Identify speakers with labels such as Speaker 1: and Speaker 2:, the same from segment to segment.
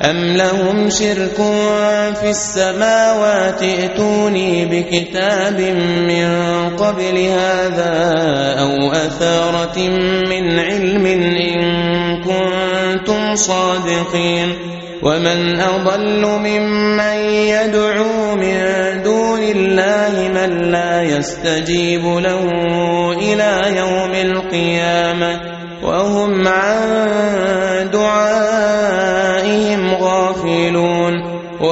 Speaker 1: أم لهم شرك في السماوات ائتوني بكتاب من قبل هذا أو أثارة من علم إن كنتم صادقين ومن أضل ممن يدعو من دون الله من لا يستجيب له إلى يوم القيامة وهم عن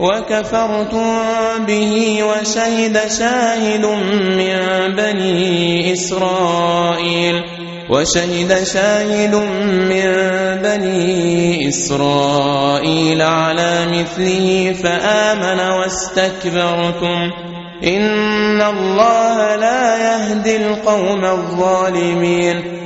Speaker 1: وكفرتم به وشهد شاهد من بني إسرائيل وشهد شاهد من بني إسرائيل على مثله فآمن واستكبرتم إن الله لا يهدي القوم الظالمين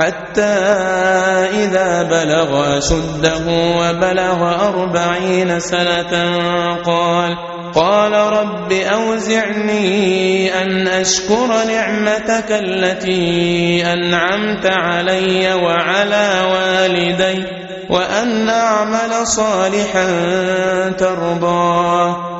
Speaker 1: حتى إذا بلغ أشده وبلغ أربعين سنة قال قال رب أوزعني أن أشكر نعمتك التي أنعمت علي وعلى والدي وأن أعمل صالحا ترضاه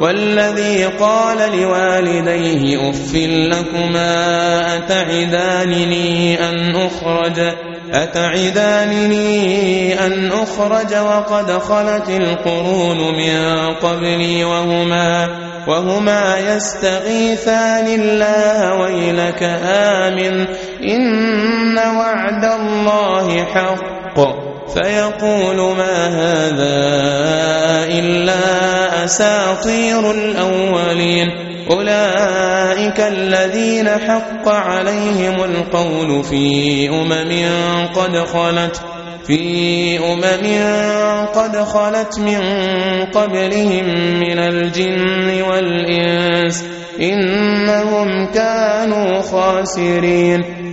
Speaker 1: والذي قال لوالديه اف لكما اتعدانني ان اخرج أتعدانني أن أخرج وقد خلت القرون من قبلي وهما وهما يستغيثان الله ويلك آمن إن وعد الله حق فيقول ما هذا إلا أساطير الأولين أولئك الذين حق عليهم القول في أمم قد خلت في أمم قد خلت من قبلهم من الجن والإنس إنهم كانوا خاسرين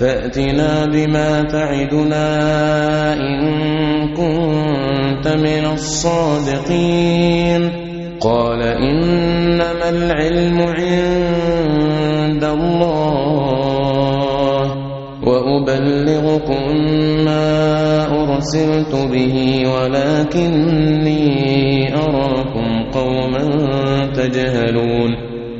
Speaker 1: فاتنا بما تعدنا ان كنت من الصادقين قال انما العلم عند الله وابلغكم ما ارسلت به ولكني اراكم قوما تجهلون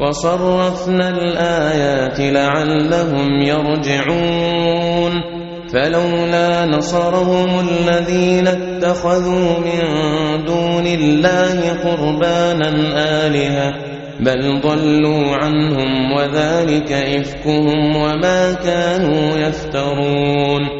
Speaker 1: وصرفنا الآيات لعلهم يرجعون فلولا نصرهم الذين اتخذوا من دون الله قربانا آلهة بل ضلوا عنهم وذلك إفكهم وما كانوا يفترون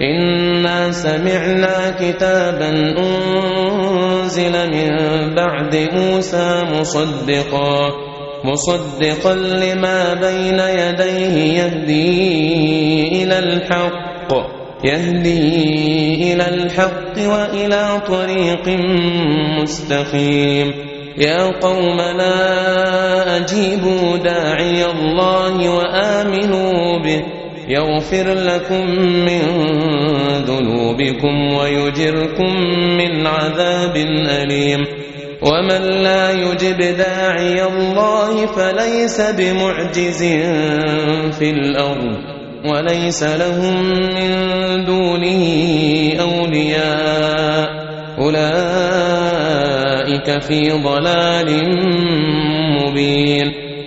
Speaker 1: إنا سمعنا كتابا أنزل من بعد موسى مصدقا مصدقا لما بين يديه يهدي إلى الحق يهدي إلى الحق وإلى طريق مستقيم يا قوم لا أجيبوا داعي الله وآمنوا به يغفر لكم من ذنوبكم ويجركم من عذاب أليم ومن لا يجب داعي الله فليس بمعجز في الأرض وليس لهم من دونه أولياء أولئك في ضلال مبين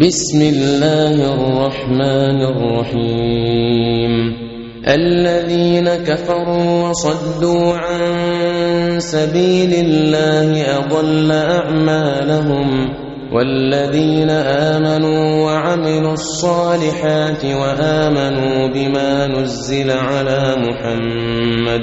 Speaker 1: بسم الله الرحمن الرحيم الذين كفروا وصدوا عن سبيل الله أضل أعمالهم والذين آمنوا وعملوا الصالحات وآمنوا بما نزل على محمد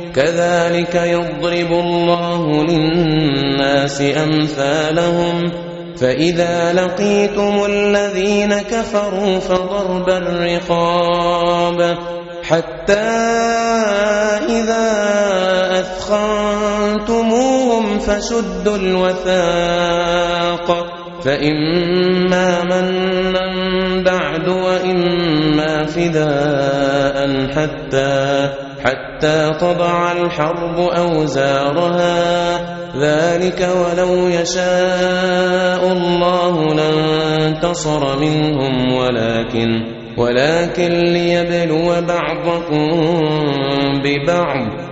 Speaker 1: كذلك يضرب الله للناس امثالهم فاذا لقيتم الذين كفروا فضرب الرقاب حتى اذا اثخنتموهم فشدوا الوثاق فإما منا بعد وإما فداء حتى حتى تضع الحرب أوزارها ذلك ولو يشاء الله لانتصر منهم ولكن ولكن ليبلو بعضكم ببعض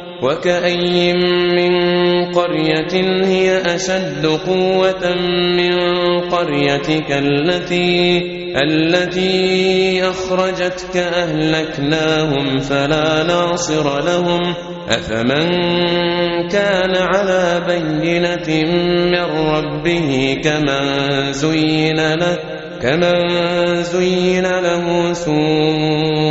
Speaker 1: وكأي من قرية هي أشد قوة من قريتك التي التي أخرجتك أهلكناهم فلا ناصر لهم أفمن كان على بينة من ربه كمن زين له كمن زين له سوء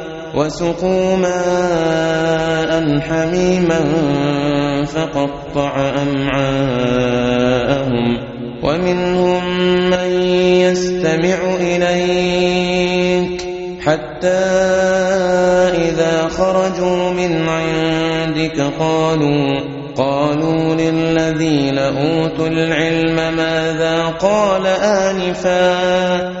Speaker 1: وسقوا ماء حميما فقطع أمعاءهم ومنهم من يستمع إليك حتى إذا خرجوا من عندك قالوا قالوا للذين أوتوا العلم ماذا قال آنفاً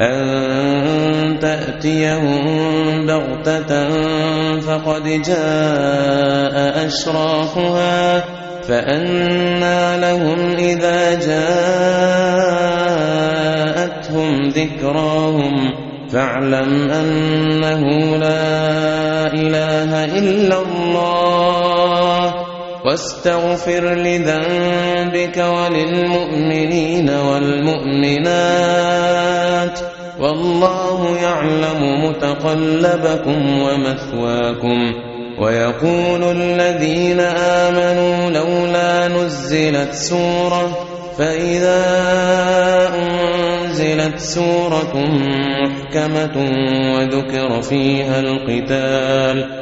Speaker 1: أن تأتيهم بغتة فقد جاء أشرافها فأنا لهم إذا جاءتهم ذكراهم فاعلم أنه لا إله إلا الله واستغفر لذنبك وللمؤمنين والمؤمنات والله يعلم متقلبكم ومثواكم ويقول الذين امنوا لولا نزلت سوره فاذا انزلت سوره محكمه وذكر فيها القتال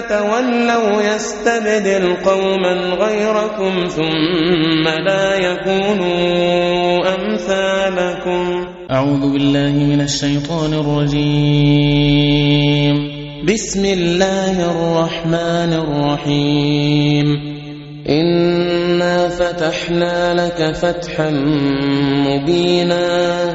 Speaker 1: تتولوا يستبدل قوما غيركم ثم لا يكونوا أمثالكم أعوذ بالله من الشيطان الرجيم بسم الله الرحمن الرحيم إنا فتحنا لك فتحا مبيناً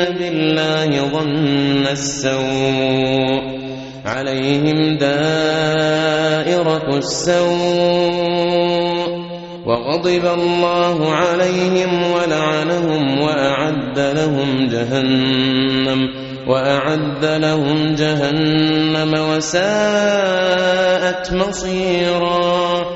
Speaker 1: يظنون بالله ظن السوء عليهم دائرة السوء وغضب الله عليهم ولعنهم وأعد لهم جهنم وأعد لهم جهنم وساءت مصيراً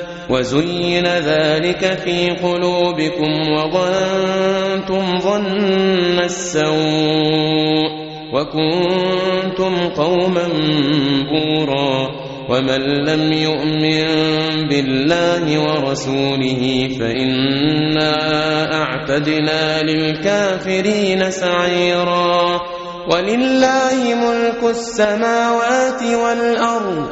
Speaker 1: وزين ذلك في قلوبكم وظنتم ظن السوء وكنتم قوما بورا ومن لم يؤمن بالله ورسوله فإنا أعتدنا للكافرين سعيرا ولله ملك السماوات والأرض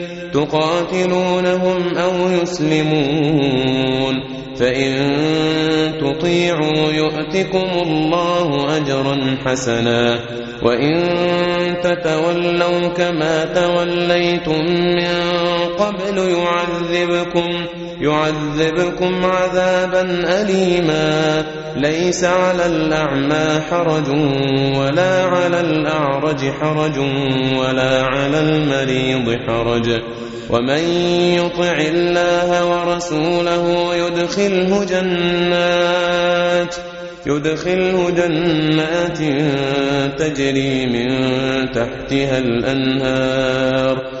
Speaker 1: تقاتلونهم أو يسلمون فإن تطيعوا يؤتكم الله أجرا حسنا وإن تتولوا كما توليتم من قبل يعذبكم يعذبكم عذابا أليما ليس على الأعمى حرج ولا على الأعرج حرج ولا على المريض حرج ومن يطع الله ورسوله يدخله جنات يدخله جنات تجري من تحتها الأنهار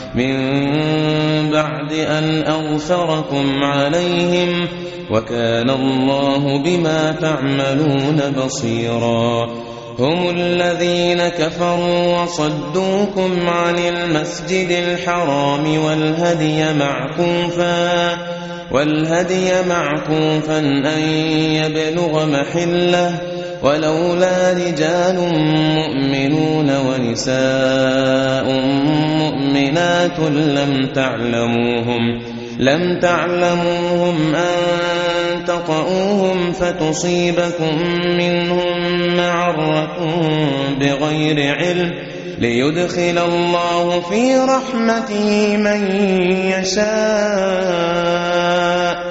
Speaker 1: من بعد أن أغفركم عليهم وكان الله بما تعملون بصيرا هم الذين كفروا وصدوكم عن المسجد الحرام والهدي معكوفا والهدي معكوفا أن يبلغ محله ولولا رجال مؤمنون ونساء مؤمنات لم تعلموهم لم تعلموهم أن تقعوهم فتصيبكم منهم معرة بغير علم ليدخل الله في رحمته من يشاء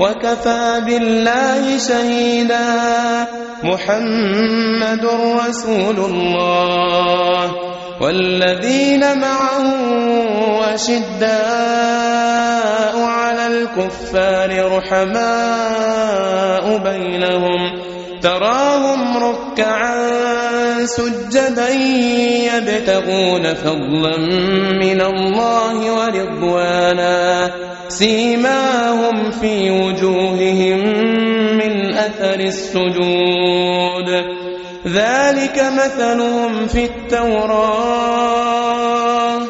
Speaker 1: وكفى بالله شهيدا محمد رسول الله والذين معه وشداء على الكفار رحماء بينهم تراهم ركعاً سجدا يبتغون فضلا من الله ورضوانا سيماهم في وجوههم من أثر السجود ذلك مثلهم في التوراة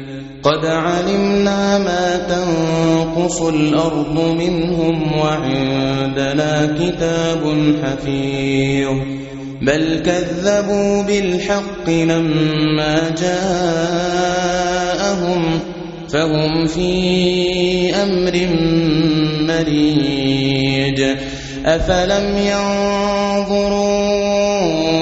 Speaker 1: قد علمنا ما تنقص الأرض منهم وعندنا كتاب حفيظ بل كذبوا بالحق لما جاءهم فهم في أمر مريج أفلم ينظرون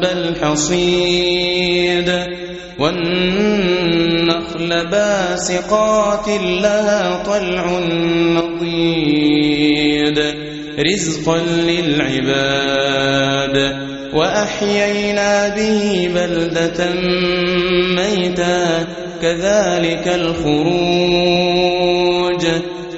Speaker 1: بل الحصيد والنخل باسقات لها طلع نضيد رزقا للعباد وأحيينا به بلدة ميتا كذلك الخروج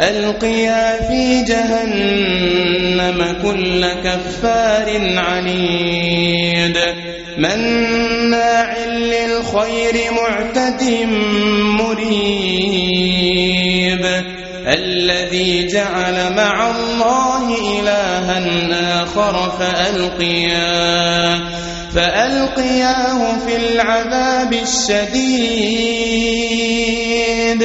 Speaker 1: ألقيا في جهنم كل كفار عنيد مناع للخير معتد مريب الذي جعل مع الله إلها آخر فألقياه فألقياه في العذاب الشديد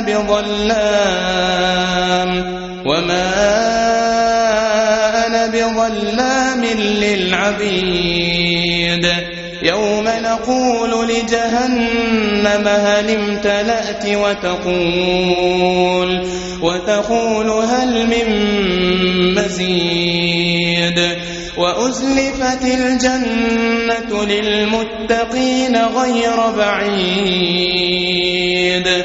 Speaker 1: بظلام وما أنا بظلام للعبيد يوم نقول لجهنم هل امتلأت وتقول وتقول هل من مزيد وأزلفت الجنة للمتقين غير بعيد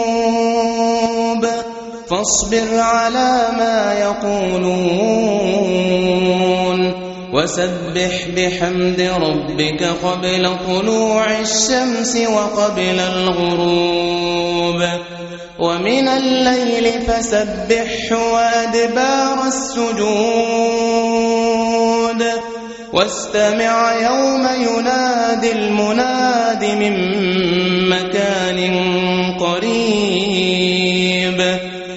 Speaker 1: فاصبر على ما يقولون وسبح بحمد ربك قبل طلوع الشمس وقبل الغروب ومن الليل فسبح وادبار السجود واستمع يوم ينادي المناد من مكان قريب